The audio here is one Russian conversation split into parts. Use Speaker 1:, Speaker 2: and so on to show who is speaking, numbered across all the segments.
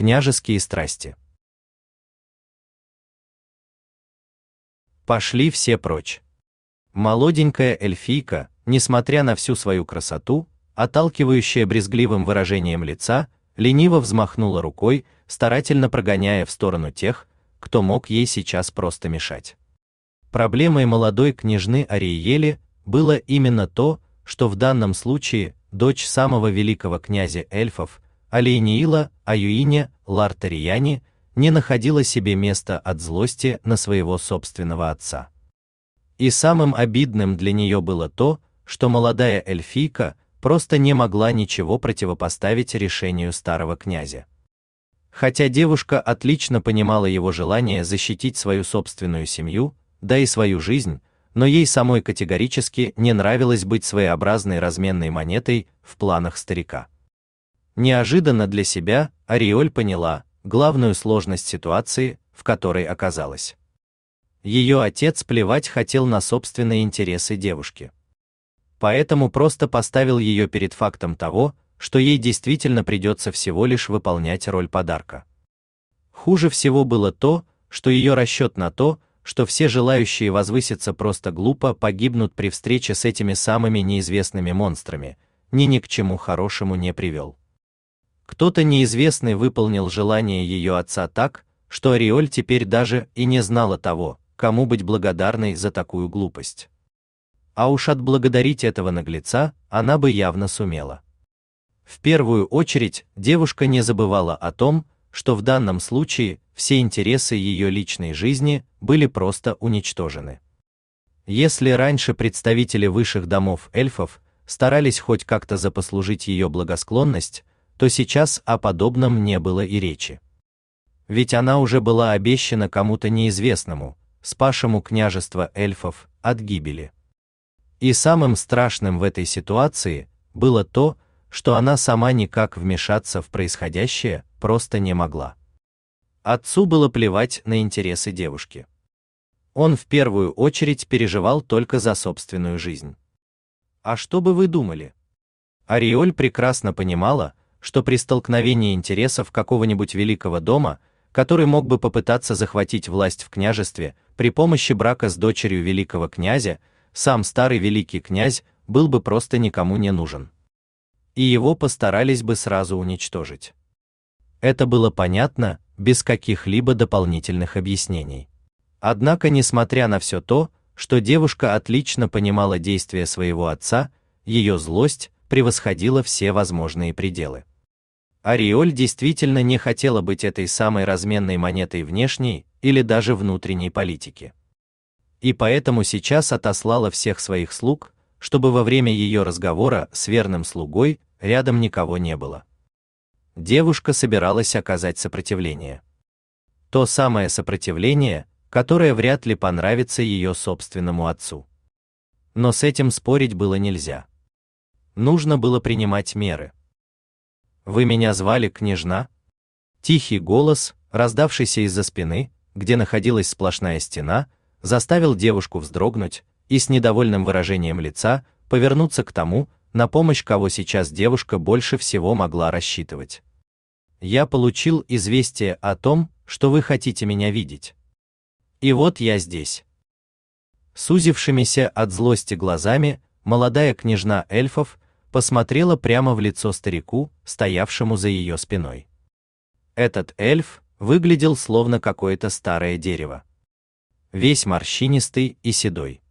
Speaker 1: Княжеские страсти. Пошли все прочь. Молоденькая эльфийка, несмотря на всю свою красоту, отталкивающая брезгливым выражением лица, лениво взмахнула рукой, старательно прогоняя в сторону тех, кто мог ей сейчас просто мешать. Проблемой молодой княжны Ариели было именно то, что в данном случае дочь самого великого князя эльфов, Алейниила Аюине Лартарияни, не находила себе места от злости на своего собственного отца. И самым обидным для нее было то, что молодая эльфийка просто не могла ничего противопоставить решению старого князя. Хотя девушка отлично понимала его желание защитить свою собственную семью, да и свою жизнь, но ей самой категорически не нравилось быть своеобразной разменной монетой в планах старика. Неожиданно для себя Ариоль поняла главную сложность ситуации, в которой оказалась. Ее отец плевать хотел на собственные интересы девушки поэтому просто поставил ее перед фактом того, что ей действительно придется всего лишь выполнять роль подарка. Хуже всего было то, что ее расчет на то, что все желающие возвыситься просто глупо погибнут при встрече с этими самыми неизвестными монстрами, ни ни к чему хорошему не привел. Кто-то неизвестный выполнил желание ее отца так, что Ариоль теперь даже и не знала того, кому быть благодарной за такую глупость а уж отблагодарить этого наглеца она бы явно сумела. В первую очередь, девушка не забывала о том, что в данном случае все интересы ее личной жизни были просто уничтожены. Если раньше представители высших домов эльфов старались хоть как-то запослужить ее благосклонность, то сейчас о подобном не было и речи. Ведь она уже была обещана кому-то неизвестному, спасшему княжество эльфов от гибели. И самым страшным в этой ситуации было то, что она сама никак вмешаться в происходящее просто не могла. Отцу было плевать на интересы девушки. Он в первую очередь переживал только за собственную жизнь. А что бы вы думали? Ариоль прекрасно понимала, что при столкновении интересов какого-нибудь великого дома, который мог бы попытаться захватить власть в княжестве при помощи брака с дочерью великого князя, сам старый великий князь был бы просто никому не нужен. И его постарались бы сразу уничтожить. Это было понятно, без каких-либо дополнительных объяснений. Однако, несмотря на все то, что девушка отлично понимала действия своего отца, ее злость превосходила все возможные пределы. Ариоль действительно не хотела быть этой самой разменной монетой внешней или даже внутренней политики и поэтому сейчас отослала всех своих слуг, чтобы во время ее разговора с верным слугой рядом никого не было. Девушка собиралась оказать сопротивление. То самое сопротивление, которое вряд ли понравится ее собственному отцу. Но с этим спорить было нельзя. Нужно было принимать меры. Вы меня звали, княжна? Тихий голос, раздавшийся из-за спины, где находилась сплошная стена, заставил девушку вздрогнуть и с недовольным выражением лица повернуться к тому, на помощь кого сейчас девушка больше всего могла рассчитывать. Я получил известие о том, что вы хотите меня видеть. И вот я здесь. Сузившимися от злости глазами, молодая княжна эльфов посмотрела прямо в лицо старику, стоявшему за ее спиной. Этот эльф выглядел словно какое-то старое дерево весь морщинистый и седой.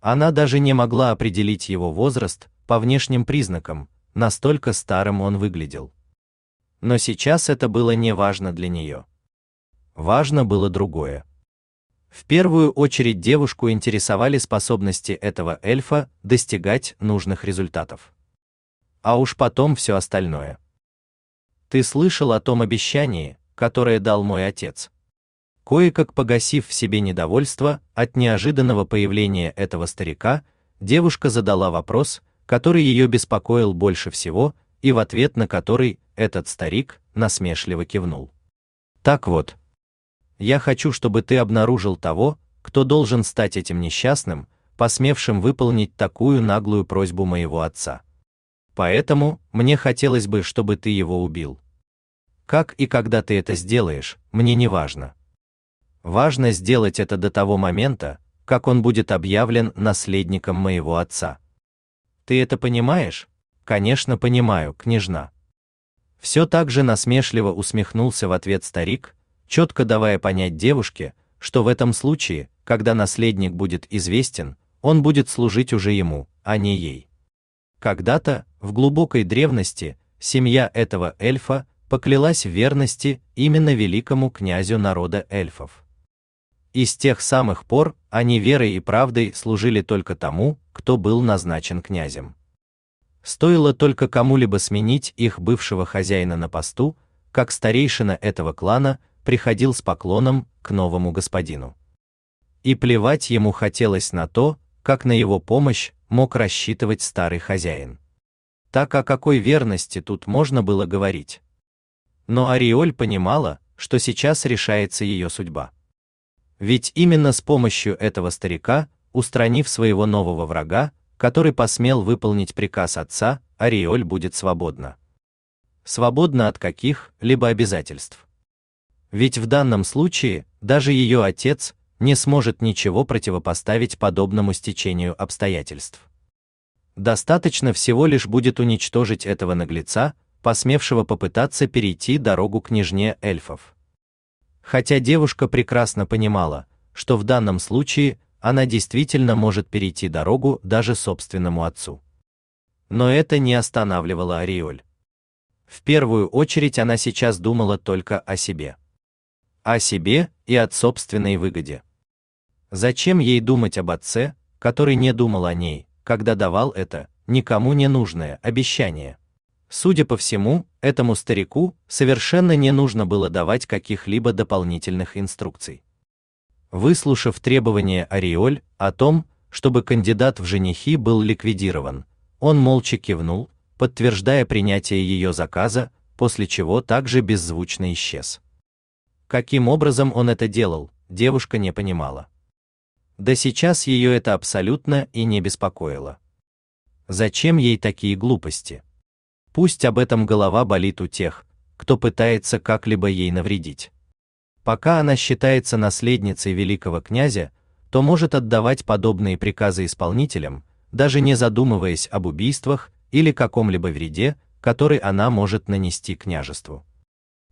Speaker 1: Она даже не могла определить его возраст по внешним признакам, настолько старым он выглядел. Но сейчас это было не важно для нее. Важно было другое. В первую очередь девушку интересовали способности этого эльфа достигать нужных результатов. А уж потом все остальное. Ты слышал о том обещании, которое дал мой отец? Кое-как погасив в себе недовольство от неожиданного появления этого старика, девушка задала вопрос, который ее беспокоил больше всего, и в ответ на который этот старик насмешливо кивнул. Так вот, я хочу, чтобы ты обнаружил того, кто должен стать этим несчастным, посмевшим выполнить такую наглую просьбу моего отца. Поэтому мне хотелось бы, чтобы ты его убил. как и когда ты это сделаешь, мне не важно. Важно сделать это до того момента, как он будет объявлен наследником моего отца. Ты это понимаешь? Конечно, понимаю, княжна. Все так же насмешливо усмехнулся в ответ старик, четко давая понять девушке, что в этом случае, когда наследник будет известен, он будет служить уже ему, а не ей. Когда-то, в глубокой древности, семья этого эльфа поклялась в верности именно великому князю народа эльфов. И с тех самых пор они верой и правдой служили только тому, кто был назначен князем. Стоило только кому-либо сменить их бывшего хозяина на посту, как старейшина этого клана приходил с поклоном к новому господину. И плевать ему хотелось на то, как на его помощь мог рассчитывать старый хозяин. Так о какой верности тут можно было говорить? Но Ариоль понимала, что сейчас решается ее судьба. Ведь именно с помощью этого старика, устранив своего нового врага, который посмел выполнить приказ отца, Ариоль будет свободна. Свободна от каких-либо обязательств. Ведь в данном случае даже ее отец не сможет ничего противопоставить подобному стечению обстоятельств. Достаточно всего лишь будет уничтожить этого наглеца, посмевшего попытаться перейти дорогу княжне эльфов. Хотя девушка прекрасно понимала, что в данном случае она действительно может перейти дорогу даже собственному отцу. Но это не останавливало Ариоль. В первую очередь она сейчас думала только о себе. О себе и от собственной выгоде. Зачем ей думать об отце, который не думал о ней, когда давал это никому не нужное обещание? Судя по всему, этому старику совершенно не нужно было давать каких-либо дополнительных инструкций. Выслушав требования Ариоль о том, чтобы кандидат в женихи был ликвидирован, он молча кивнул, подтверждая принятие ее заказа, после чего также беззвучно исчез. Каким образом он это делал, девушка не понимала. Да сейчас ее это абсолютно и не беспокоило. Зачем ей такие глупости? Пусть об этом голова болит у тех, кто пытается как-либо ей навредить. Пока она считается наследницей великого князя, то может отдавать подобные приказы исполнителям, даже не задумываясь об убийствах или каком-либо вреде, который она может нанести княжеству.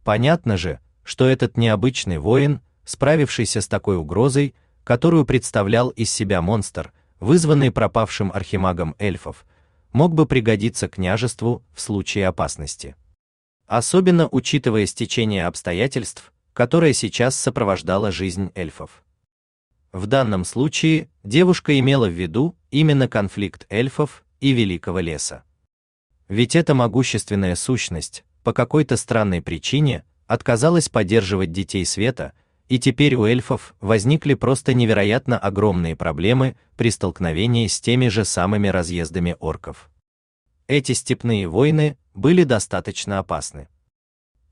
Speaker 1: Понятно же, что этот необычный воин, справившийся с такой угрозой, которую представлял из себя монстр, вызванный пропавшим архимагом эльфов, мог бы пригодиться княжеству в случае опасности. Особенно учитывая стечение обстоятельств, которое сейчас сопровождало жизнь эльфов. В данном случае девушка имела в виду именно конфликт эльфов и великого леса. Ведь эта могущественная сущность по какой-то странной причине отказалась поддерживать детей света, и теперь у эльфов возникли просто невероятно огромные проблемы при столкновении с теми же самыми разъездами орков. Эти степные войны были достаточно опасны.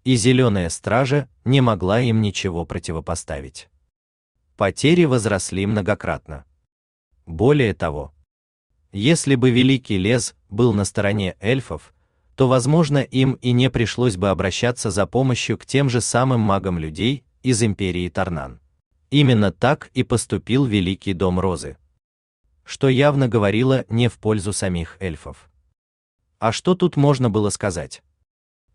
Speaker 1: И зеленая стража не могла им ничего противопоставить. Потери возросли многократно. Более того, если бы Великий Лес был на стороне эльфов, то, возможно, им и не пришлось бы обращаться за помощью к тем же самым магам людей, из империи Тарнан. Именно так и поступил Великий Дом Розы. Что явно говорило не в пользу самих эльфов. А что тут можно было сказать?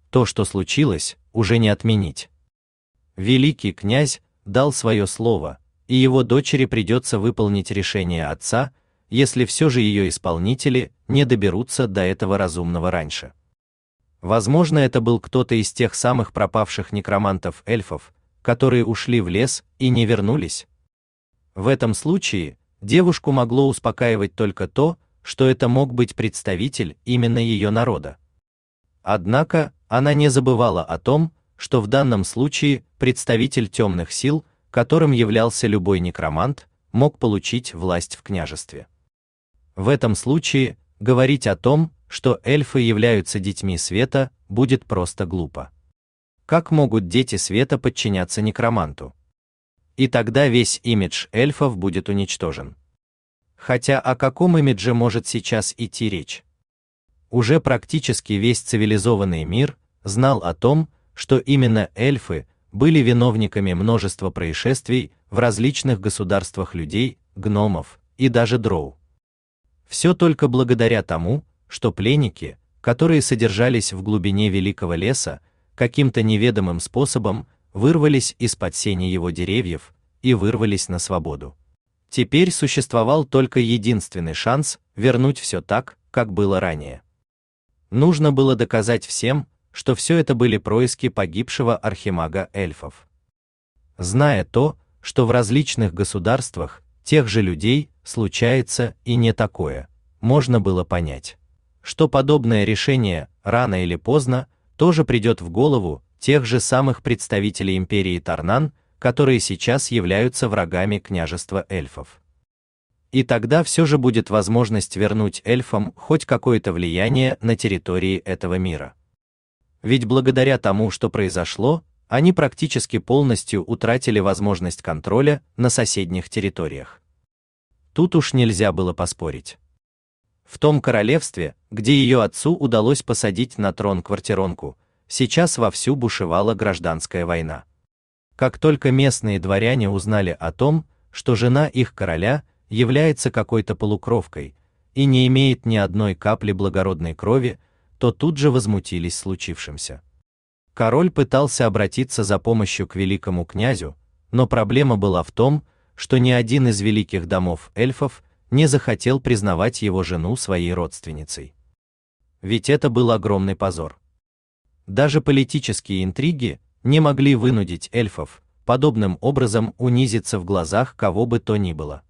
Speaker 1: То, что случилось, уже не отменить. Великий князь дал свое слово, и его дочери придется выполнить решение отца, если все же ее исполнители не доберутся до этого разумного раньше. Возможно, это был кто-то из тех самых пропавших некромантов-эльфов, которые ушли в лес и не вернулись. В этом случае девушку могло успокаивать только то, что это мог быть представитель именно ее народа. Однако она не забывала о том, что в данном случае представитель темных сил, которым являлся любой некромант, мог получить власть в княжестве. В этом случае говорить о том, что эльфы являются детьми света, будет просто глупо. Как могут дети света подчиняться некроманту? И тогда весь имидж эльфов будет уничтожен. Хотя о каком имидже может сейчас идти речь? Уже практически весь цивилизованный мир знал о том, что именно эльфы были виновниками множества происшествий в различных государствах людей, гномов и даже дроу. Все только благодаря тому, что пленники, которые содержались в глубине великого леса, каким-то неведомым способом вырвались из-под сени его деревьев и вырвались на свободу. Теперь существовал только единственный шанс вернуть все так, как было ранее. Нужно было доказать всем, что все это были происки погибшего архимага эльфов. Зная то, что в различных государствах тех же людей случается и не такое, можно было понять, что подобное решение рано или поздно тоже придет в голову тех же самых представителей империи Тарнан, которые сейчас являются врагами княжества эльфов. И тогда все же будет возможность вернуть эльфам хоть какое-то влияние на территории этого мира. Ведь благодаря тому, что произошло, они практически полностью утратили возможность контроля на соседних территориях. Тут уж нельзя было поспорить. В том королевстве, где ее отцу удалось посадить на трон квартиронку, сейчас вовсю бушевала гражданская война. Как только местные дворяне узнали о том, что жена их короля является какой-то полукровкой и не имеет ни одной капли благородной крови, то тут же возмутились случившимся. Король пытался обратиться за помощью к великому князю, но проблема была в том, что ни один из великих домов эльфов не захотел признавать его жену своей родственницей. Ведь это был огромный позор. Даже политические интриги не могли вынудить эльфов подобным образом унизиться в глазах кого бы то ни было.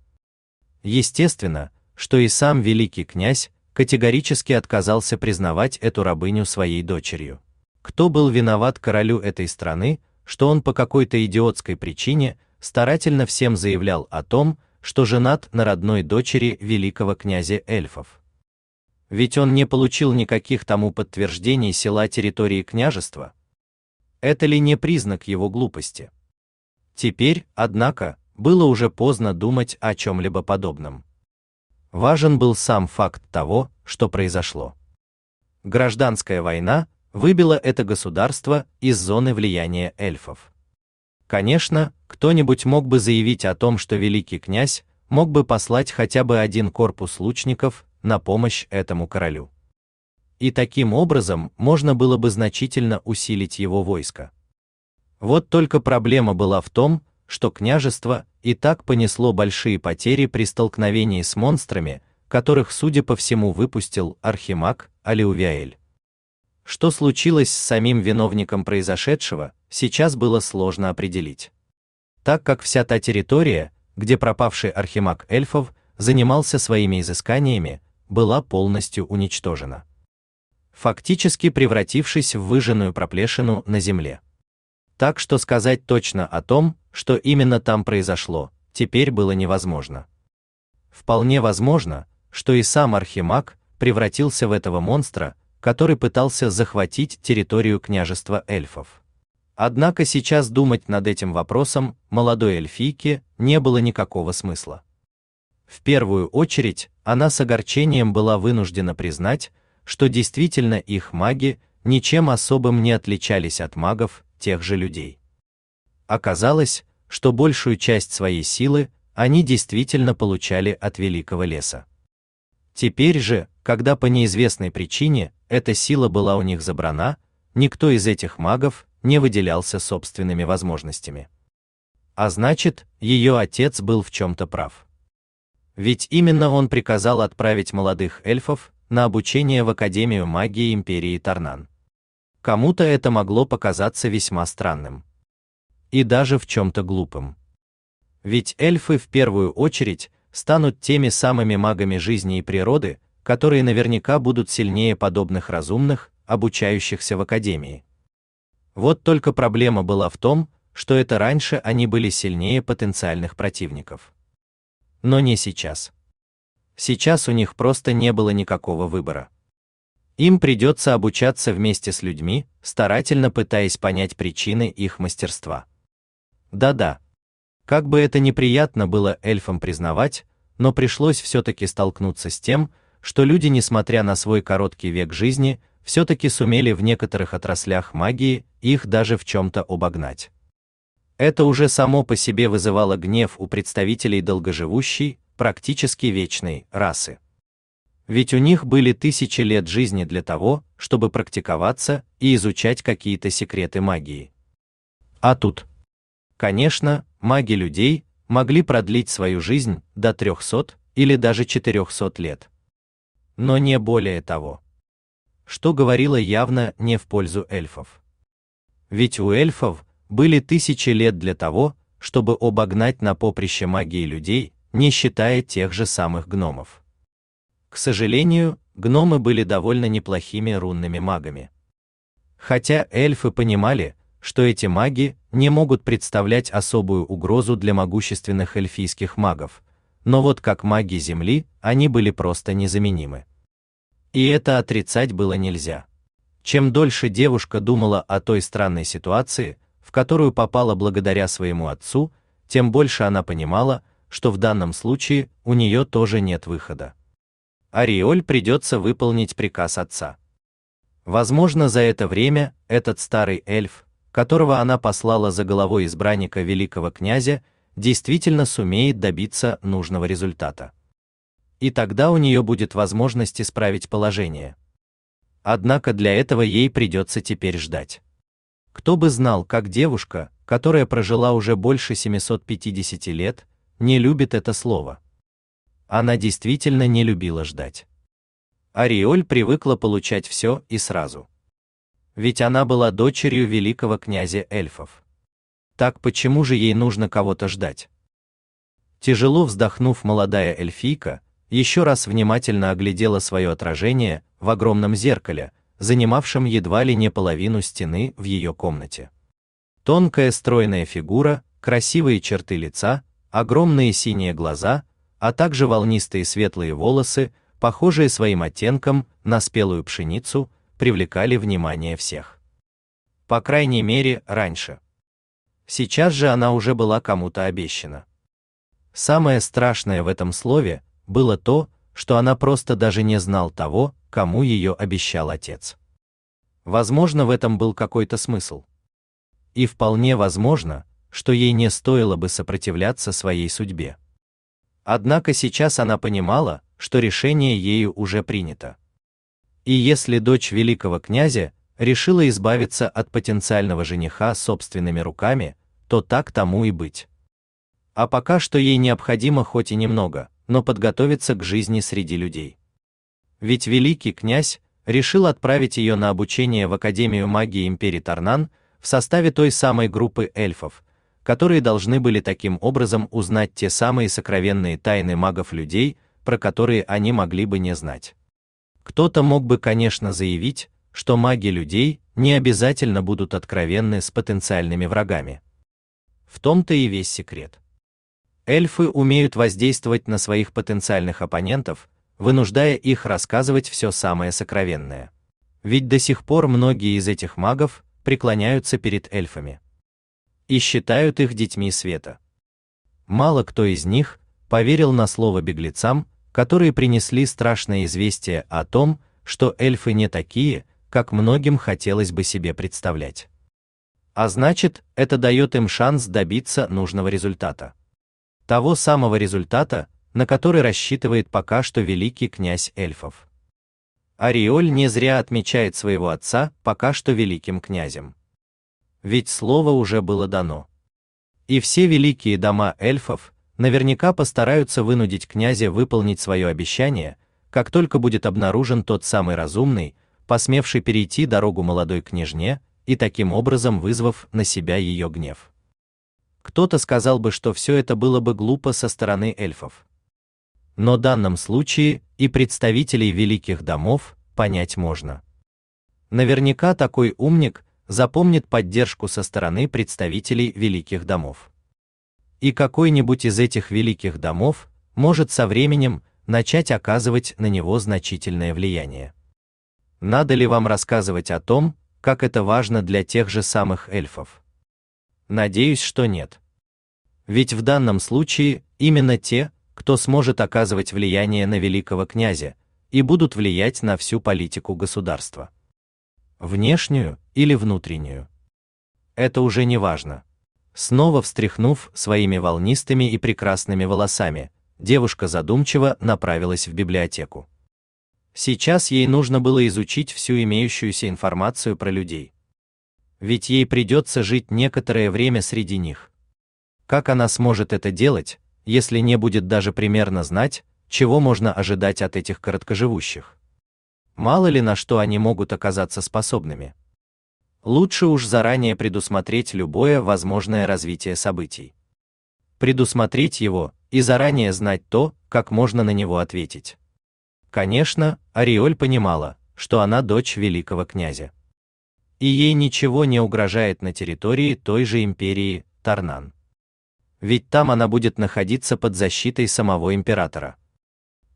Speaker 1: Естественно, что и сам великий князь категорически отказался признавать эту рабыню своей дочерью. Кто был виноват королю этой страны, что он по какой-то идиотской причине старательно всем заявлял о том, что женат на родной дочери великого князя эльфов? Ведь он не получил никаких тому подтверждений села территории княжества, это ли не признак его глупости? Теперь, однако, было уже поздно думать о чем-либо подобном. Важен был сам факт того, что произошло. Гражданская война выбила это государство из зоны влияния эльфов. Конечно, кто-нибудь мог бы заявить о том, что великий князь мог бы послать хотя бы один корпус лучников на помощь этому королю и таким образом можно было бы значительно усилить его войско. Вот только проблема была в том, что княжество и так понесло большие потери при столкновении с монстрами, которых, судя по всему, выпустил архимаг Алиувиаэль. Что случилось с самим виновником произошедшего, сейчас было сложно определить. Так как вся та территория, где пропавший архимаг эльфов занимался своими изысканиями, была полностью уничтожена фактически превратившись в выжженную проплешину на земле. Так что сказать точно о том, что именно там произошло, теперь было невозможно. Вполне возможно, что и сам Архимаг превратился в этого монстра, который пытался захватить территорию княжества эльфов. Однако сейчас думать над этим вопросом молодой эльфийке не было никакого смысла. В первую очередь, она с огорчением была вынуждена признать, что действительно их маги ничем особым не отличались от магов тех же людей. Оказалось, что большую часть своей силы они действительно получали от великого леса. Теперь же, когда по неизвестной причине эта сила была у них забрана, никто из этих магов не выделялся собственными возможностями. А значит, ее отец был в чем-то прав. Ведь именно он приказал отправить молодых эльфов на обучение в Академию магии Империи Тарнан. Кому-то это могло показаться весьма странным. И даже в чем-то глупым. Ведь эльфы в первую очередь станут теми самыми магами жизни и природы, которые наверняка будут сильнее подобных разумных, обучающихся в Академии. Вот только проблема была в том, что это раньше они были сильнее потенциальных противников. Но не сейчас. Сейчас у них просто не было никакого выбора. Им придется обучаться вместе с людьми, старательно пытаясь понять причины их мастерства. Да-да. Как бы это неприятно было эльфам признавать, но пришлось все-таки столкнуться с тем, что люди, несмотря на свой короткий век жизни, все-таки сумели в некоторых отраслях магии их даже в чем-то обогнать. Это уже само по себе вызывало гнев у представителей долгоживущей, практически вечной расы. Ведь у них были тысячи лет жизни для того, чтобы практиковаться и изучать какие-то секреты магии. А тут, конечно, маги людей могли продлить свою жизнь до 300 или даже 400 лет. Но не более того. Что говорило явно не в пользу эльфов. Ведь у эльфов были тысячи лет для того, чтобы обогнать на поприще магии людей, не считая тех же самых гномов. К сожалению, гномы были довольно неплохими рунными магами. Хотя эльфы понимали, что эти маги не могут представлять особую угрозу для могущественных эльфийских магов, но вот как маги Земли, они были просто незаменимы. И это отрицать было нельзя. Чем дольше девушка думала о той странной ситуации, в которую попала благодаря своему отцу, тем больше она понимала, что в данном случае у нее тоже нет выхода. Ариоль придется выполнить приказ отца. Возможно, за это время этот старый эльф, которого она послала за головой избранника великого князя, действительно сумеет добиться нужного результата. И тогда у нее будет возможность исправить положение. Однако для этого ей придется теперь ждать. Кто бы знал, как девушка, которая прожила уже больше 750 лет, не любит это слово. Она действительно не любила ждать. Ариоль привыкла получать все и сразу. Ведь она была дочерью великого князя эльфов. Так почему же ей нужно кого-то ждать? Тяжело вздохнув, молодая эльфийка еще раз внимательно оглядела свое отражение в огромном зеркале, занимавшем едва ли не половину стены в ее комнате. Тонкая стройная фигура, красивые черты лица, огромные синие глаза, а также волнистые светлые волосы, похожие своим оттенком на спелую пшеницу, привлекали внимание всех. По крайней мере, раньше. Сейчас же она уже была кому-то обещана. Самое страшное в этом слове было то, что она просто даже не знал того, кому ее обещал отец. Возможно, в этом был какой-то смысл. И вполне возможно, что ей не стоило бы сопротивляться своей судьбе. Однако сейчас она понимала, что решение ею уже принято. И если дочь великого князя решила избавиться от потенциального жениха собственными руками, то так тому и быть. А пока что ей необходимо хоть и немного, но подготовиться к жизни среди людей. Ведь великий князь решил отправить ее на обучение в Академию магии Империи Тарнан в составе той самой группы эльфов, которые должны были таким образом узнать те самые сокровенные тайны магов-людей, про которые они могли бы не знать. Кто-то мог бы, конечно, заявить, что маги людей не обязательно будут откровенны с потенциальными врагами. В том-то и весь секрет. Эльфы умеют воздействовать на своих потенциальных оппонентов, вынуждая их рассказывать все самое сокровенное. Ведь до сих пор многие из этих магов преклоняются перед эльфами и считают их детьми света. Мало кто из них поверил на слово беглецам, которые принесли страшное известие о том, что эльфы не такие, как многим хотелось бы себе представлять. А значит, это дает им шанс добиться нужного результата. Того самого результата, на который рассчитывает пока что великий князь эльфов. Ариоль не зря отмечает своего отца пока что великим князем. Ведь слово уже было дано. И все великие дома эльфов наверняка постараются вынудить князя выполнить свое обещание, как только будет обнаружен тот самый разумный, посмевший перейти дорогу молодой княжне и таким образом вызвав на себя ее гнев. Кто-то сказал бы, что все это было бы глупо со стороны эльфов. Но в данном случае и представителей великих домов понять можно. Наверняка такой умник запомнит поддержку со стороны представителей великих домов. И какой-нибудь из этих великих домов может со временем начать оказывать на него значительное влияние. Надо ли вам рассказывать о том, как это важно для тех же самых эльфов? Надеюсь, что нет. Ведь в данном случае именно те, кто сможет оказывать влияние на великого князя, и будут влиять на всю политику государства. внешнюю или внутреннюю. Это уже не важно. Снова встряхнув своими волнистыми и прекрасными волосами, девушка задумчиво направилась в библиотеку. Сейчас ей нужно было изучить всю имеющуюся информацию про людей. Ведь ей придется жить некоторое время среди них. Как она сможет это делать, если не будет даже примерно знать, чего можно ожидать от этих короткоживущих? Мало ли на что они могут оказаться способными. Лучше уж заранее предусмотреть любое возможное развитие событий. Предусмотреть его и заранее знать то, как можно на него ответить. Конечно, Ариоль понимала, что она дочь великого князя. И ей ничего не угрожает на территории той же империи Тарнан. Ведь там она будет находиться под защитой самого императора.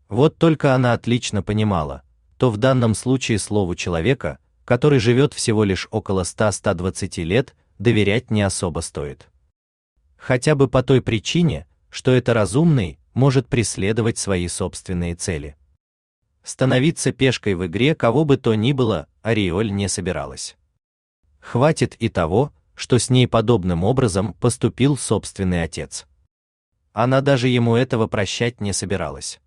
Speaker 1: Вот только она отлично понимала, то в данном случае слову человека, который живет всего лишь около 100-120 лет, доверять не особо стоит. Хотя бы по той причине, что это разумный может преследовать свои собственные цели. Становиться пешкой в игре кого бы то ни было, Ариоль не собиралась. Хватит и того, что с ней подобным образом поступил собственный отец. Она даже ему этого прощать не собиралась.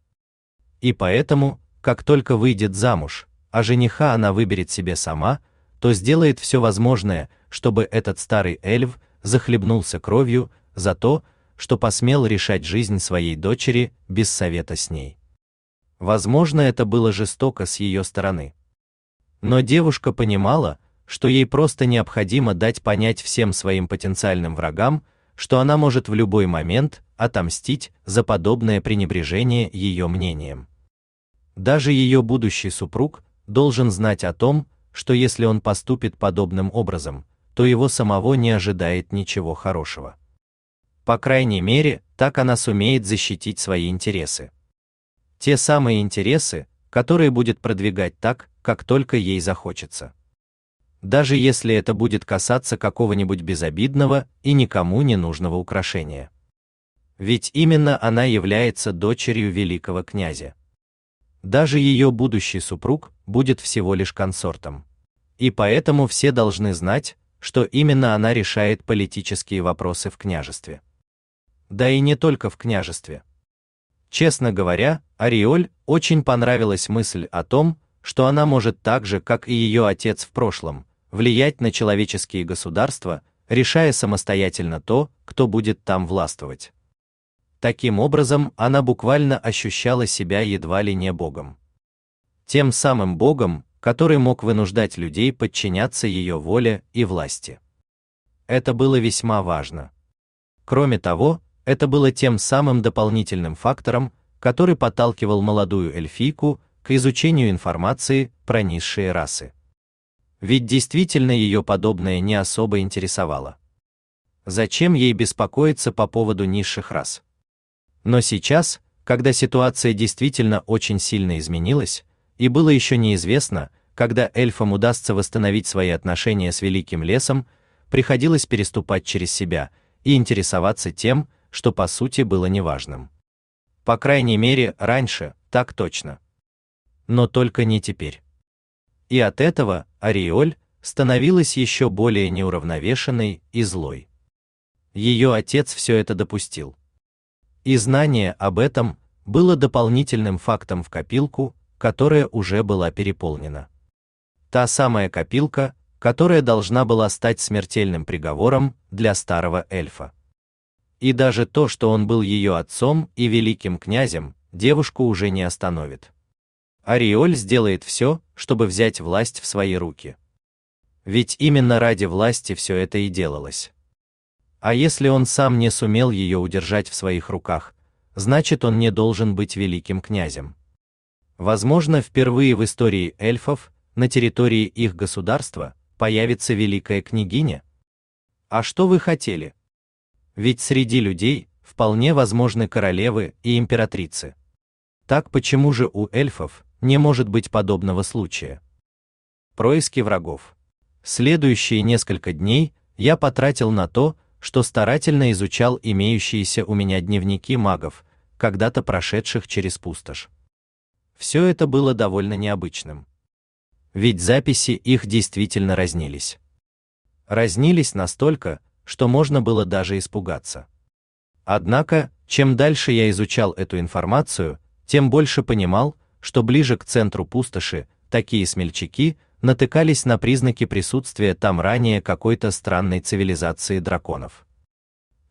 Speaker 1: И поэтому, как только выйдет замуж, а жениха она выберет себе сама, то сделает все возможное, чтобы этот старый эльф захлебнулся кровью за то, что посмел решать жизнь своей дочери без совета с ней. Возможно, это было жестоко с ее стороны. Но девушка понимала, что ей просто необходимо дать понять всем своим потенциальным врагам, что она может в любой момент отомстить за подобное пренебрежение ее мнением. Даже ее будущий супруг должен знать о том, что если он поступит подобным образом, то его самого не ожидает ничего хорошего. По крайней мере, так она сумеет защитить свои интересы. Те самые интересы, которые будет продвигать так, как только ей захочется. Даже если это будет касаться какого-нибудь безобидного и никому не нужного украшения. Ведь именно она является дочерью великого князя. Даже ее будущий супруг будет всего лишь консортом. И поэтому все должны знать, что именно она решает политические вопросы в княжестве. Да и не только в княжестве. Честно говоря, Ариоль очень понравилась мысль о том, что она может так же, как и ее отец в прошлом, влиять на человеческие государства, решая самостоятельно то, кто будет там властвовать. Таким образом, она буквально ощущала себя едва ли не богом. Тем самым богом, который мог вынуждать людей подчиняться ее воле и власти. Это было весьма важно. Кроме того, это было тем самым дополнительным фактором, который подталкивал молодую эльфийку к изучению информации про низшие расы. Ведь действительно ее подобное не особо интересовало. Зачем ей беспокоиться по поводу низших рас? Но сейчас, когда ситуация действительно очень сильно изменилась, и было еще неизвестно, когда эльфам удастся восстановить свои отношения с великим лесом, приходилось переступать через себя и интересоваться тем, что по сути было неважным. По крайней мере, раньше, так точно. Но только не теперь. И от этого Ариоль становилась еще более неуравновешенной и злой. Ее отец все это допустил. И знание об этом было дополнительным фактом в копилку, которая уже была переполнена. Та самая копилка, которая должна была стать смертельным приговором для старого эльфа. И даже то, что он был ее отцом и великим князем, девушку уже не остановит. Ариоль сделает все, чтобы взять власть в свои руки. Ведь именно ради власти все это и делалось. А если он сам не сумел ее удержать в своих руках, значит он не должен быть великим князем. Возможно, впервые в истории эльфов на территории их государства появится великая княгиня. А что вы хотели? Ведь среди людей вполне возможны королевы и императрицы. Так почему же у эльфов не может быть подобного случая? Происки врагов. Следующие несколько дней я потратил на то, что старательно изучал имеющиеся у меня дневники магов, когда-то прошедших через пустошь. Все это было довольно необычным. ведь записи их действительно разнились. Разнились настолько, что можно было даже испугаться. Однако, чем дальше я изучал эту информацию, тем больше понимал, что ближе к центру пустоши такие смельчаки натыкались на признаки присутствия там ранее какой-то странной цивилизации драконов.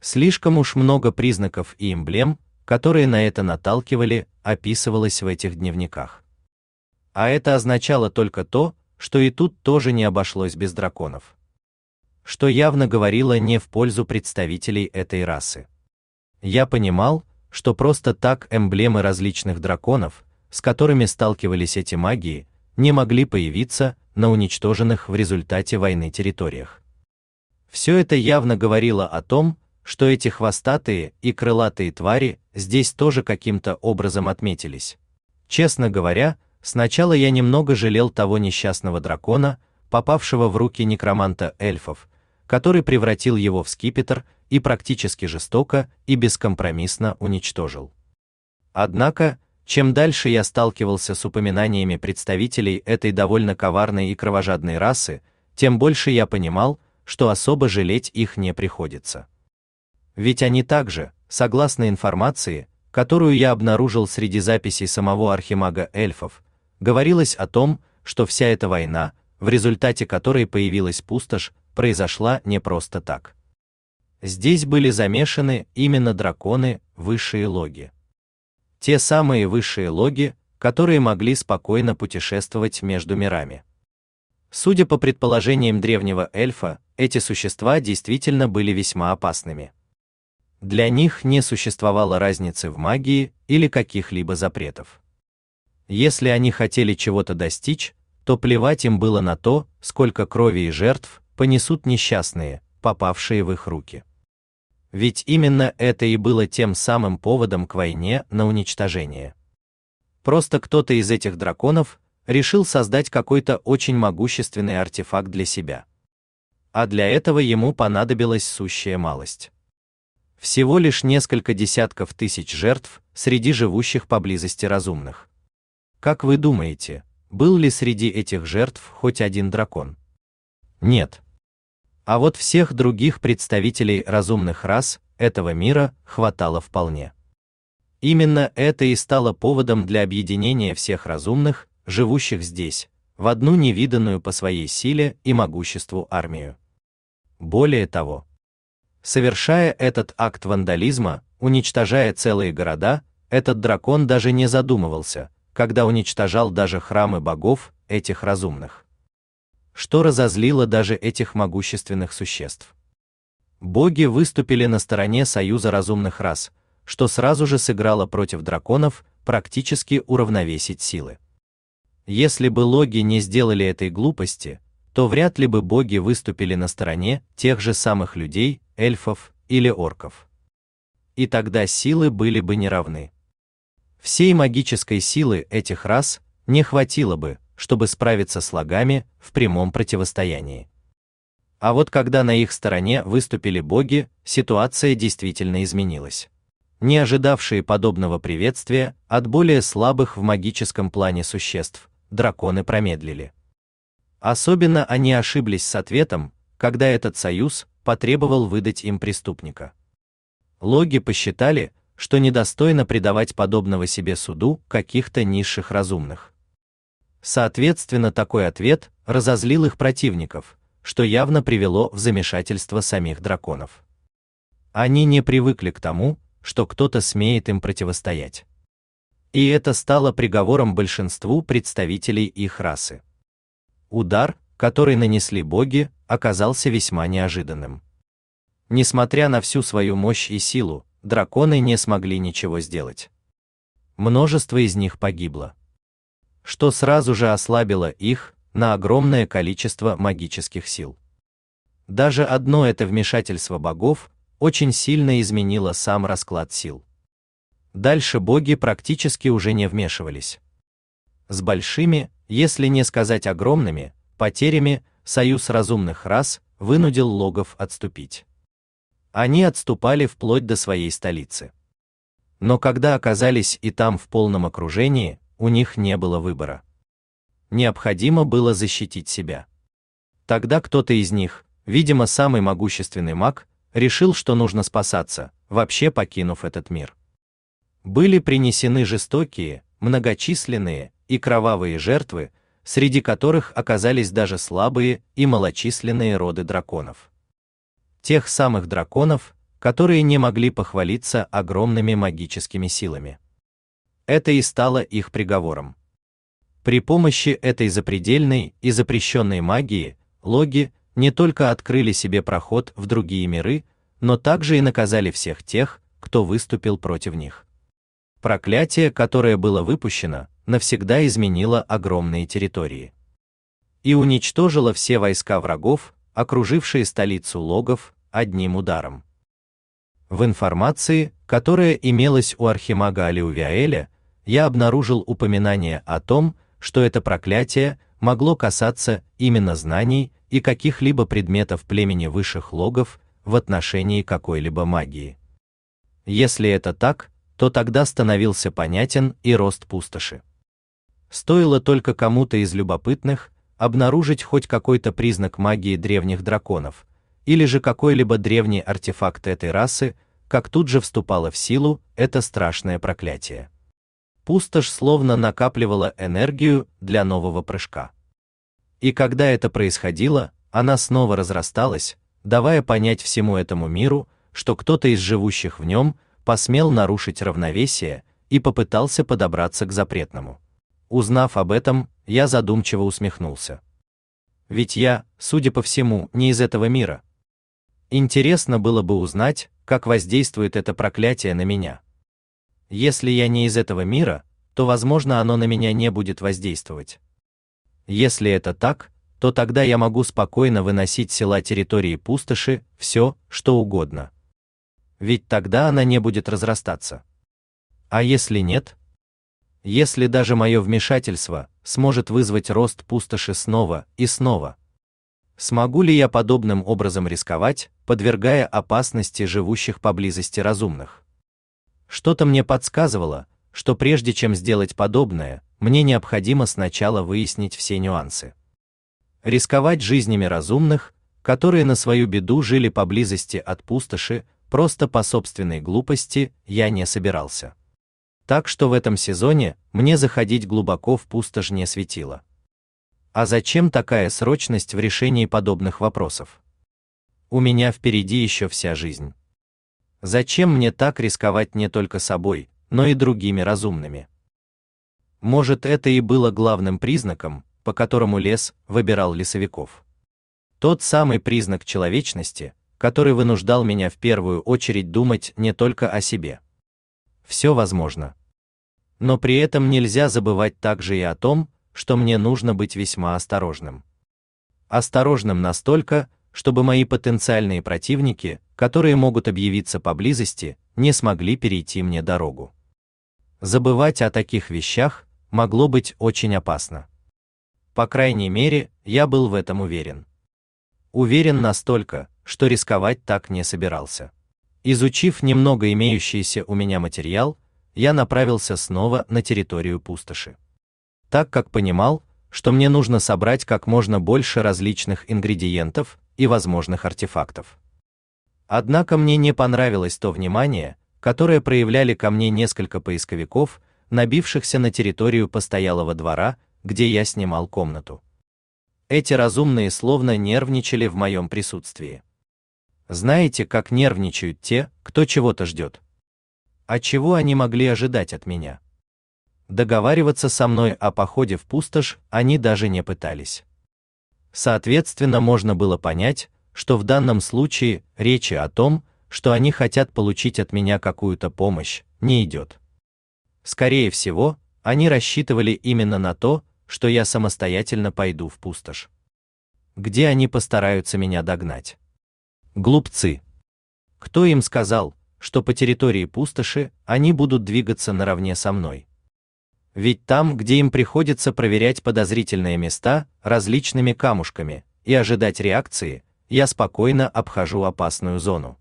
Speaker 1: Слишком уж много признаков и эмблем, которые на это наталкивали, описывалось в этих дневниках. А это означало только то, что и тут тоже не обошлось без драконов. Что явно говорило не в пользу представителей этой расы. Я понимал, что просто так эмблемы различных драконов, с которыми сталкивались эти магии, не могли появиться на уничтоженных в результате войны территориях. Все это явно говорило о том, что эти хвостатые и крылатые твари здесь тоже каким-то образом отметились. Честно говоря, сначала я немного жалел того несчастного дракона, попавшего в руки некроманта эльфов, который превратил его в скипетр и практически жестоко и бескомпромиссно уничтожил. Однако, чем дальше я сталкивался с упоминаниями представителей этой довольно коварной и кровожадной расы, тем больше я понимал, что особо жалеть их не приходится. Ведь они также, согласно информации, которую я обнаружил среди записей самого архимага эльфов, говорилось о том, что вся эта война, в результате которой появилась пустошь, произошла не просто так. Здесь были замешаны именно драконы, высшие логи. Те самые высшие логи, которые могли спокойно путешествовать между мирами. Судя по предположениям древнего эльфа, эти существа действительно были весьма опасными. Для них не существовало разницы в магии или каких-либо запретов. Если они хотели чего-то достичь, то плевать им было на то, сколько крови и жертв понесут несчастные, попавшие в их руки. Ведь именно это и было тем самым поводом к войне на уничтожение. Просто кто-то из этих драконов решил создать какой-то очень могущественный артефакт для себя. А для этого ему понадобилась сущая малость. Всего лишь несколько десятков тысяч жертв среди живущих поблизости разумных. Как вы думаете, был ли среди этих жертв хоть один дракон? Нет. А вот всех других представителей разумных рас этого мира хватало вполне. Именно это и стало поводом для объединения всех разумных, живущих здесь, в одну невиданную по своей силе и могуществу армию. Более того, совершая этот акт вандализма, уничтожая целые города, этот дракон даже не задумывался, когда уничтожал даже храмы богов этих разумных что разозлило даже этих могущественных существ. Боги выступили на стороне союза разумных рас, что сразу же сыграло против драконов, практически уравновесить силы. Если бы логи не сделали этой глупости, то вряд ли бы боги выступили на стороне тех же самых людей, эльфов или орков. И тогда силы были бы неравны. Всей магической силы этих рас не хватило бы, чтобы справиться с лагами в прямом противостоянии. А вот когда на их стороне выступили боги, ситуация действительно изменилась. Не ожидавшие подобного приветствия от более слабых в магическом плане существ, драконы промедлили. Особенно они ошиблись с ответом, когда этот союз потребовал выдать им преступника. Логи посчитали, что недостойно предавать подобного себе суду каких-то низших разумных. Соответственно, такой ответ разозлил их противников, что явно привело в замешательство самих драконов. Они не привыкли к тому, что кто-то смеет им противостоять. И это стало приговором большинству представителей их расы. Удар, который нанесли боги, оказался весьма неожиданным. Несмотря на всю свою мощь и силу, драконы не смогли ничего сделать. Множество из них погибло что сразу же ослабило их на огромное количество магических сил. Даже одно это вмешательство богов очень сильно изменило сам расклад сил. Дальше боги практически уже не вмешивались. С большими, если не сказать огромными, потерями союз разумных рас вынудил логов отступить. Они отступали вплоть до своей столицы. Но когда оказались и там в полном окружении, у них не было выбора. необходимо было защитить себя. Тогда кто-то из них, видимо, самый могущественный маг, решил, что нужно спасаться, вообще покинув этот мир. Были принесены жестокие, многочисленные и кровавые жертвы, среди которых оказались даже слабые и малочисленные роды драконов. Тех самых драконов, которые не могли похвалиться огромными магическими силами. Это и стало их приговором. При помощи этой запредельной и запрещенной магии логи не только открыли себе проход в другие миры, но также и наказали всех тех, кто выступил против них. Проклятие, которое было выпущено, навсегда изменило огромные территории и уничтожило все войска врагов, окружившие столицу логов, одним ударом. В информации, которая имелась у архимага Алиувиаэля, я обнаружил упоминание о том, что это проклятие могло касаться именно знаний и каких-либо предметов племени высших логов в отношении какой-либо магии. Если это так, то тогда становился понятен и рост пустоши. Стоило только кому-то из любопытных обнаружить хоть какой-то признак магии древних драконов, или же какой-либо древний артефакт этой расы, как тут же вступало в силу это страшное проклятие. Пустошь словно накапливала энергию для нового прыжка. И когда это происходило, она снова разрасталась, давая понять всему этому миру, что кто-то из живущих в нем посмел нарушить равновесие и попытался подобраться к запретному. Узнав об этом, я задумчиво усмехнулся. Ведь я, судя по всему, не из этого мира. Интересно было бы узнать, как воздействует это проклятие на меня. Если я не из этого мира, то, возможно, оно на меня не будет воздействовать. Если это так, то тогда я могу спокойно выносить села территории пустоши, все, что угодно ведь тогда она не будет разрастаться. А если нет? Если даже мое вмешательство сможет вызвать рост пустоши снова и снова, смогу ли я подобным образом рисковать, подвергая опасности живущих поблизости разумных? Что-то мне подсказывало, что прежде чем сделать подобное, мне необходимо сначала выяснить все нюансы. Рисковать жизнями разумных, которые на свою беду жили поблизости от пустоши, просто по собственной глупости я не собирался. Так что в этом сезоне мне заходить глубоко в пустошь не светило. А зачем такая срочность в решении подобных вопросов? У меня впереди еще вся жизнь. Зачем мне так рисковать не только собой, но и другими разумными? Может, это и было главным признаком, по которому лес выбирал лесовиков. Тот самый признак человечности, который вынуждал меня в первую очередь думать не только о себе. Все возможно. Но при этом нельзя забывать также и о том, что мне нужно быть весьма осторожным. Осторожным настолько, чтобы мои потенциальные противники, которые могут объявиться поблизости, не смогли перейти мне дорогу. Забывать о таких вещах могло быть очень опасно. По крайней мере, я был в этом уверен. Уверен настолько, что рисковать так не собирался. Изучив немного имеющийся у меня материал, я направился снова на территорию пустоши. Так как понимал, что мне нужно собрать как можно больше различных ингредиентов и возможных артефактов. Однако мне не понравилось то внимание, которое проявляли ко мне несколько поисковиков, набившихся на территорию постоялого двора, где я снимал комнату. Эти разумные словно нервничали в моем присутствии. Знаете, как нервничают те, кто чего-то ждет. А чего они могли ожидать от меня? Договариваться со мной о походе в пустошь они даже не пытались. Соответственно, можно было понять, что в данном случае речи о том, что они хотят получить от меня какую-то помощь, не идет. Скорее всего, они рассчитывали именно на то, что я самостоятельно пойду в пустошь, где они постараются меня догнать. Глупцы. Кто им сказал, что по территории пустоши они будут двигаться наравне со мной? Ведь там, где им приходится проверять подозрительные места различными камушками и ожидать реакции, я спокойно обхожу опасную зону.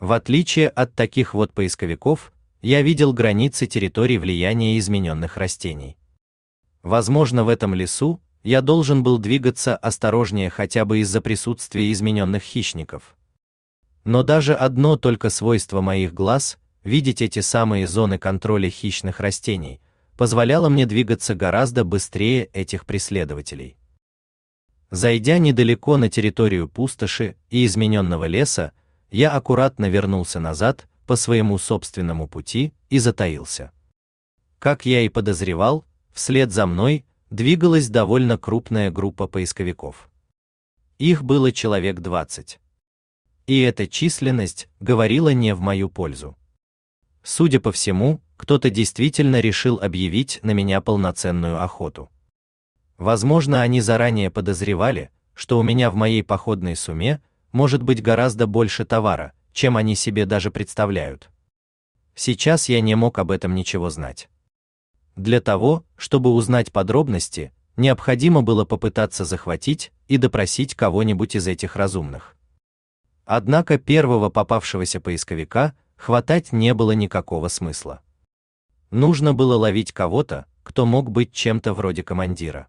Speaker 1: В отличие от таких вот поисковиков, я видел границы территорий влияния измененных растений. Возможно, в этом лесу я должен был двигаться осторожнее хотя бы из-за присутствия измененных хищников. Но даже одно только свойство моих глаз, видеть эти самые зоны контроля хищных растений, позволяло мне двигаться гораздо быстрее этих преследователей. Зайдя недалеко на территорию пустоши и измененного леса, я аккуратно вернулся назад по своему собственному пути и затаился. Как я и подозревал, вслед за мной двигалась довольно крупная группа поисковиков. Их было человек 20. И эта численность говорила не в мою пользу. Судя по всему, кто-то действительно решил объявить на меня полноценную охоту. Возможно, они заранее подозревали, что у меня в моей походной сумме может быть гораздо больше товара, чем они себе даже представляют. Сейчас я не мог об этом ничего знать. Для того, чтобы узнать подробности, необходимо было попытаться захватить и допросить кого-нибудь из этих разумных. Однако первого попавшегося поисковика хватать не было никакого смысла. Нужно было ловить кого-то, кто мог быть чем-то вроде командира.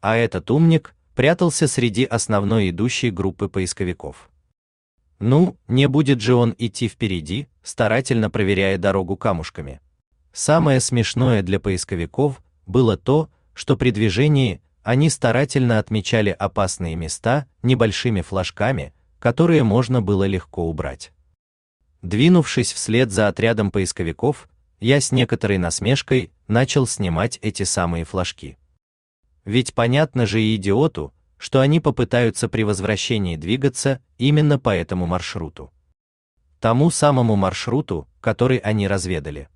Speaker 1: А этот умник прятался среди основной идущей группы поисковиков. Ну, не будет же он идти впереди, старательно проверяя дорогу камушками. Самое смешное для поисковиков было то, что при движении они старательно отмечали опасные места небольшими флажками, которые можно было легко убрать. Двинувшись вслед за отрядом поисковиков, я с некоторой насмешкой начал снимать эти самые флажки. Ведь понятно же и идиоту, что они попытаются при возвращении двигаться именно по этому маршруту. Тому самому маршруту, который они разведали.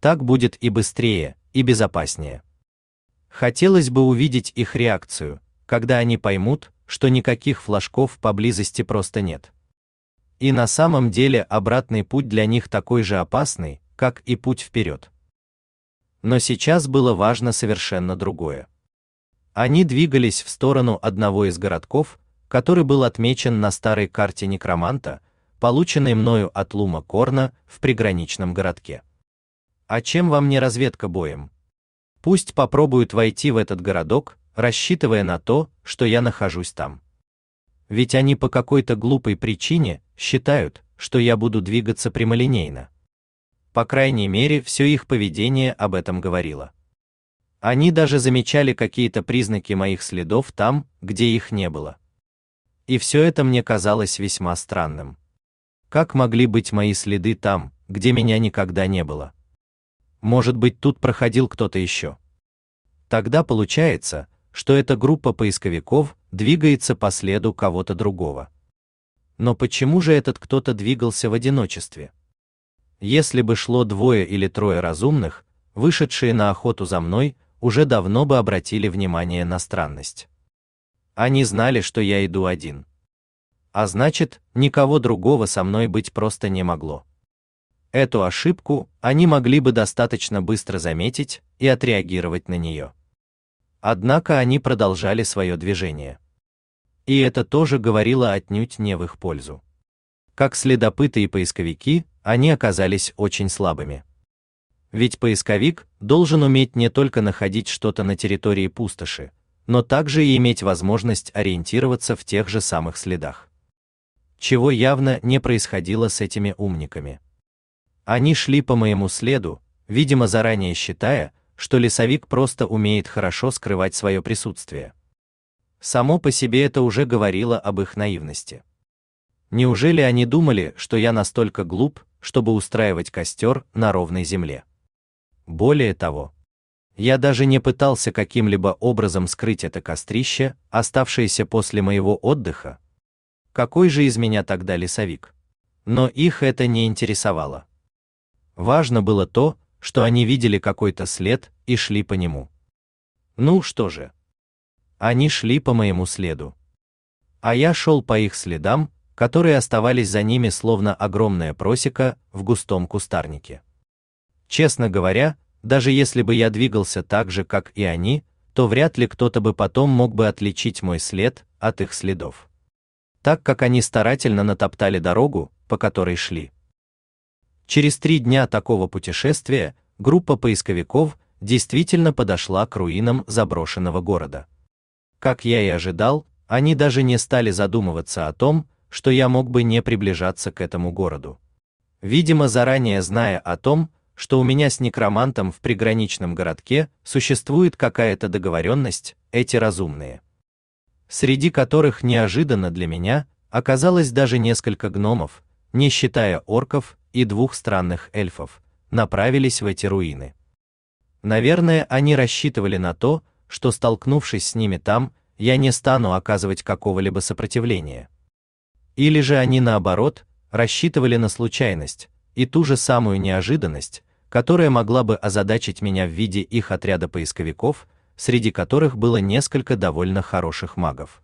Speaker 1: Так будет и быстрее, и безопаснее. Хотелось бы увидеть их реакцию, когда они поймут, что никаких флажков поблизости просто нет. И на самом деле обратный путь для них такой же опасный, как и путь вперед. Но сейчас было важно совершенно другое. Они двигались в сторону одного из городков, который был отмечен на старой карте некроманта, полученной мною от Лума Корна в приграничном городке. А чем вам не разведка боем? Пусть попробуют войти в этот городок, рассчитывая на то, что я нахожусь там. Ведь они по какой-то глупой причине считают, что я буду двигаться прямолинейно. По крайней мере, все их поведение об этом говорило. Они даже замечали какие-то признаки моих следов там, где их не было. И все это мне казалось весьма странным. Как могли быть мои следы там, где меня никогда не было? Может быть, тут проходил кто-то еще. Тогда получается, что эта группа поисковиков двигается по следу кого-то другого. Но почему же этот кто-то двигался в одиночестве? Если бы шло двое или трое разумных, вышедшие на охоту за мной, уже давно бы обратили внимание на странность. Они знали, что я иду один. А значит, никого другого со мной быть просто не могло. Эту ошибку они могли бы достаточно быстро заметить и отреагировать на нее. Однако они продолжали свое движение. И это тоже говорило отнюдь не в их пользу. Как следопыты и поисковики, они оказались очень слабыми. Ведь поисковик должен уметь не только находить что-то на территории пустоши, но также и иметь возможность ориентироваться в тех же самых следах. Чего явно не происходило с этими умниками. Они шли по моему следу, видимо, заранее считая, что лесовик просто умеет хорошо скрывать свое присутствие. Само по себе это уже говорило об их наивности. Неужели они думали, что я настолько глуп, чтобы устраивать костер на ровной земле? Более того, я даже не пытался каким-либо образом скрыть это кострище, оставшееся после моего отдыха. Какой же из меня тогда лесовик? Но их это не интересовало. Важно было то, что они видели какой-то след и шли по нему. Ну что же? Они шли по моему следу. А я шел по их следам, которые оставались за ними словно огромная просека в густом кустарнике. Честно говоря, даже если бы я двигался так же, как и они, то вряд ли кто-то бы потом мог бы отличить мой след от их следов. Так как они старательно натоптали дорогу, по которой шли. Через три дня такого путешествия группа поисковиков действительно подошла к руинам заброшенного города. Как я и ожидал, они даже не стали задумываться о том, что я мог бы не приближаться к этому городу. Видимо, заранее зная о том, что у меня с некромантом в приграничном городке существует какая-то договоренность, эти разумные, среди которых неожиданно для меня оказалось даже несколько гномов, не считая орков и двух странных эльфов, направились в эти руины. Наверное, они рассчитывали на то, что столкнувшись с ними там, я не стану оказывать какого-либо сопротивления. Или же они наоборот рассчитывали на случайность и ту же самую неожиданность, которая могла бы озадачить меня в виде их отряда поисковиков, среди которых было несколько довольно хороших магов.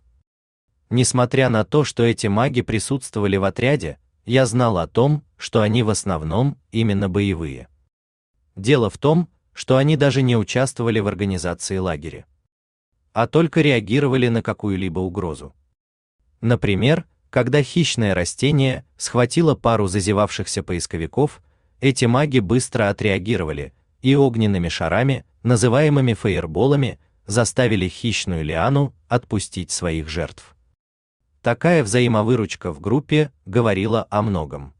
Speaker 1: Несмотря на то, что эти маги присутствовали в отряде, я знал о том, что они в основном именно боевые. Дело в том, что они даже не участвовали в организации лагеря, а только реагировали на какую-либо угрозу. Например, когда хищное растение схватило пару зазевавшихся поисковиков, эти маги быстро отреагировали и огненными шарами, называемыми фейерболами, заставили хищную лиану отпустить своих жертв. Такая взаимовыручка в группе говорила о многом.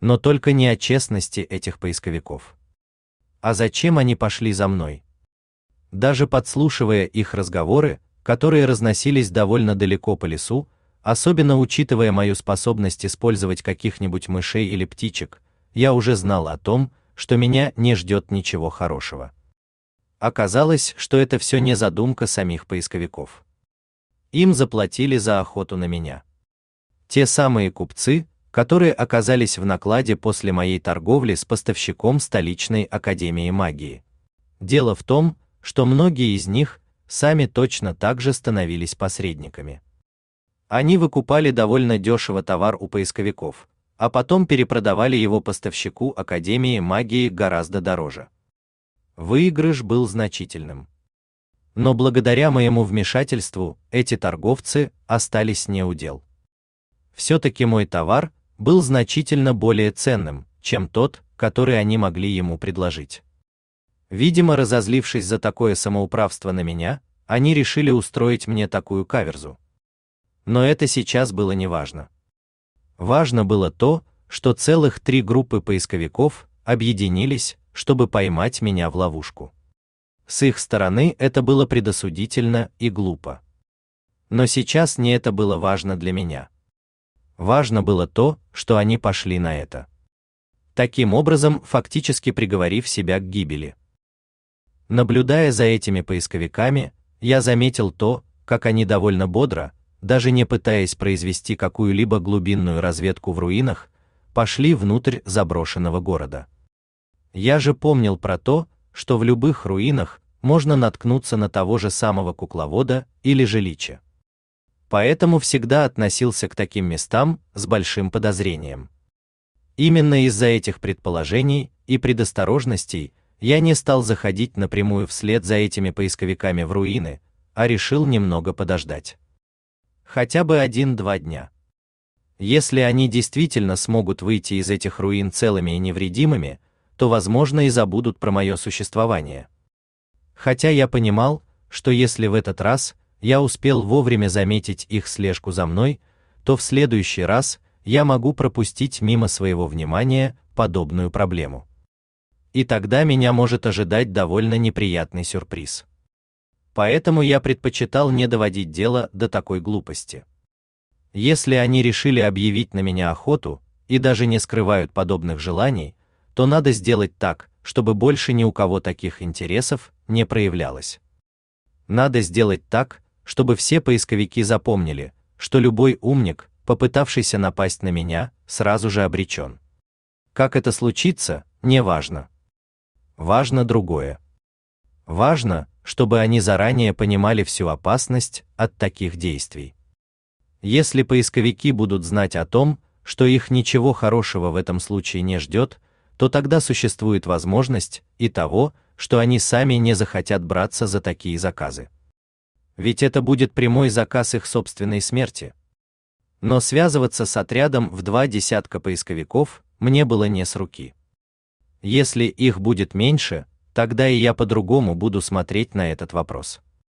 Speaker 1: Но только не о честности этих поисковиков. А зачем они пошли за мной? Даже подслушивая их разговоры, которые разносились довольно далеко по лесу, Особенно учитывая мою способность использовать каких-нибудь мышей или птичек, я уже знал о том, что меня не ждет ничего хорошего. Оказалось, что это все не задумка самих поисковиков. Им заплатили за охоту на меня. Те самые купцы, которые оказались в накладе после моей торговли с поставщиком столичной академии магии. Дело в том, что многие из них сами точно так же становились посредниками. Они выкупали довольно дешево товар у поисковиков, а потом перепродавали его поставщику Академии магии гораздо дороже. Выигрыш был значительным. Но благодаря моему вмешательству эти торговцы остались не у дел. Все-таки мой товар был значительно более ценным, чем тот, который они могли ему предложить. Видимо, разозлившись за такое самоуправство на меня, они решили устроить мне такую каверзу. Но это сейчас было не важно. Важно было то, что целых три группы поисковиков объединились, чтобы поймать меня в ловушку. С их стороны это было предосудительно и глупо. Но сейчас не это было важно для меня. Важно было то, что они пошли на это. Таким образом, фактически приговорив себя к гибели. Наблюдая за этими поисковиками, я заметил то, как они довольно бодро, даже не пытаясь произвести какую-либо глубинную разведку в руинах, пошли внутрь заброшенного города. Я же помнил про то, что в любых руинах можно наткнуться на того же самого кукловода или жилича. Поэтому всегда относился к таким местам с большим подозрением. Именно из-за этих предположений и предосторожностей я не стал заходить напрямую вслед за этими поисковиками в руины, а решил немного подождать хотя бы один-два дня. Если они действительно смогут выйти из этих руин целыми и невредимыми, то, возможно, и забудут про мое существование. Хотя я понимал, что если в этот раз я успел вовремя заметить их слежку за мной, то в следующий раз я могу пропустить мимо своего внимания подобную проблему. И тогда меня может ожидать довольно неприятный сюрприз поэтому я предпочитал не доводить дело до такой глупости. Если они решили объявить на меня охоту и даже не скрывают подобных желаний, то надо сделать так, чтобы больше ни у кого таких интересов не проявлялось. Надо сделать так, чтобы все поисковики запомнили, что любой умник, попытавшийся напасть на меня, сразу же обречен. Как это случится, не важно. Важно другое. Важно, чтобы они заранее понимали всю опасность от таких действий. Если поисковики будут знать о том, что их ничего хорошего в этом случае не ждет, то тогда существует возможность и того, что они сами не захотят браться за такие заказы. Ведь это будет прямой заказ их собственной смерти. Но связываться с отрядом в два десятка поисковиков мне было не с руки. Если их будет меньше, тогда и я по-другому буду смотреть на этот вопрос.